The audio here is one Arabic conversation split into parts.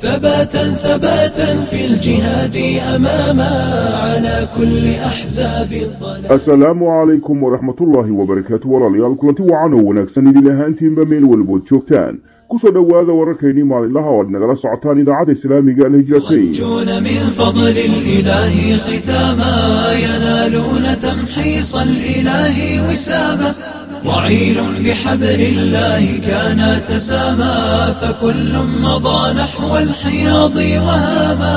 ثباتا ثباتا في الجهاد أماما على كل أحزاب الضلال. السلام عليكم ورحمة الله وبركاته. ورالي الكلتي وعنو ونكسن دي لها انتين بميل والبود شوكتان. كسو وركيني مال الله ودنغل سعطان دعاة إسلامي قال هجرتي يرجون من فضل الإله ختاما ينالون تمحيص الإله وسامة ضعيل بحبر الله كان تسامى فكل مضى نحو الحياض وهاما.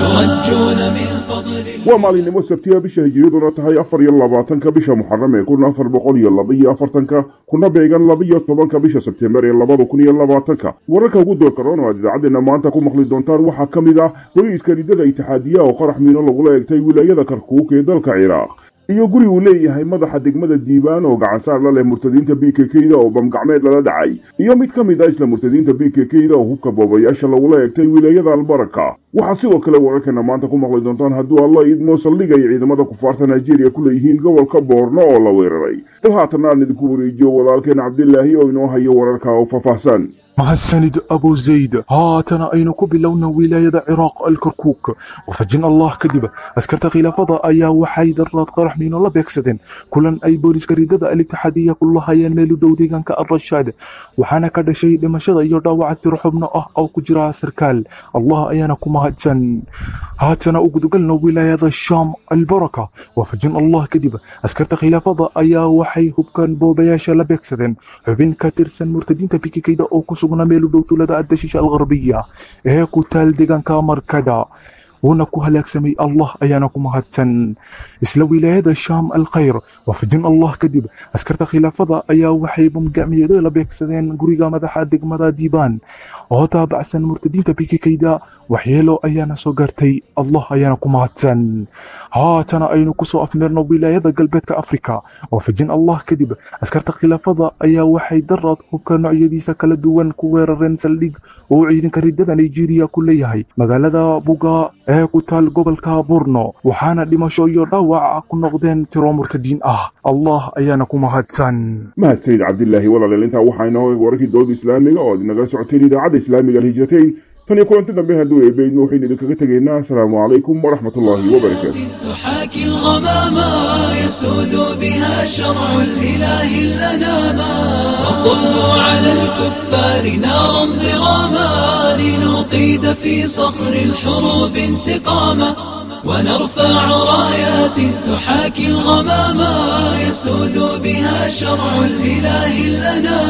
يرجون من فضل وما لي نمو سبتيا بشا يريد أن أتهي أفر يلا باتنك بشا محرم. يكون أفر بقول يلا بي أفرتنك كنا بيغان لبي يطبنك بشا سبتمبر يلا بابا كن يلا باتنك ورقا قد وكرونا وادي عدنا ما أنتكو مخلي دونتار وحا كمدا وليس كان يدد إتحادية وقرح من الله غلا يكتاي ولا يذكر كوكي دلك عراق. Iyo guri uu leeyahay madaxa degmada diibaan oo gacansaar la leh murtadiinta b k k da oo bamgacmeed lala dhacay. Iyo mid ka mid ah isla murtadiinta b k k da oo hubka boobayaasha lagula eegtay wilaayada albaraka waxaad sidoo kale wararkeena maanta ku maqli doontaan hadduu alla idmo saldhig ay ciidamada kufaarta nigeria ku leeyihiin gobolka boorno oo la weeraray. Dal haatana aan idinku wareejiyo walaalkeen cabdilaahi oo inoo hayo wararka oo faahfaahsan. Mahadsanid abu zayd haatana aynu ku bilowna wilaayada ciraaq alkarkuuk. Wafajin allah kadib askarta khilaafada ayaa waxay daraad qarax miino la beegsadeen. Kulan ay booliska ridada alitixaadiya ku lahayeen meel u dhow deegaanka alrashaad waxaana ka dhashay dhimashada iyo dhaawaca tiro xubno ah oo ku jira sarkaal. Allah ayaana ku mahadsan haatana u gudagalna wilaayada shaam albaraka wafajin allah kadib askarta khilaafada ayaa waxay hubkan boobayaasha la beegsadeen xubin ka tirsan murtadiinta bikikayda oo ku sugnaa meel u dhow tuulada addashiisha algharbiya ee ku taal deegaanka markada wuuna ku halaagsamay allah ayaana ku mahadsan isla wilaayada shaam alkhayr waafajin allah kadib askarta khilaafada ayaa waxay bamgacmiyeedo la beegsadeen guriga madaxa degmada diibaan oo taabacsan murtadiinta bikikayda waxyeelo ayaana soo gaartay. Allah ayaana ku mahadsan. Haatana aynu ku soo afmeerno wilaayada galbeedka afrika. Waafajin allah kadib askarta khilaafada ayaa waxay daraad hubka noocyadiisa kala duwan ku weerareen saldhig oo ciidanka ridada nigeria ku leeyahay. Magaalada buga ee ku taal gobolka borno waxaana dhimasho iyo dhaawac ku noqdeen tiro murtadiin ah. Allah ayaana ku mahadsan. Mahadsanid cabdilaahi walaalayaal intaa waxaa inoo wararkii dowladda islaamiga oo aad nagala socoteen idaacadda islaamiga alhijrateyn iyo kulanti dambe hadduu eebeydno waxaynu idinkaga tegaynaa asalaamu calaykum waraxmatullaahi wabarakaatu تحاكي الغمامة يسود بها شرع الإله الأناما فصبوا على الكفار نارا ضراما. لنقيد في صخر الحروب انتقاما. ونرفع رايات تحاكي الغمامة. يسود بها شرع الإله في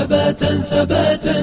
ثباتا ثباتا.